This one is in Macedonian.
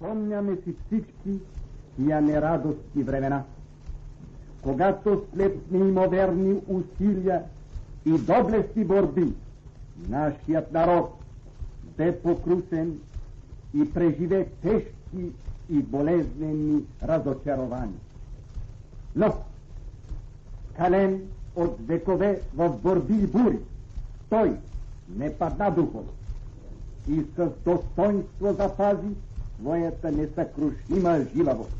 Спомняме си всички тия нерадостни времена, когато след неимоверни усилия и доблести борби, нашият народ бе покрусен и преживе тежки и болезнени разочарования. Но, кален от векове в борби и бури, той не падна духом и с достоинство запази своята несъкрушима жилавост.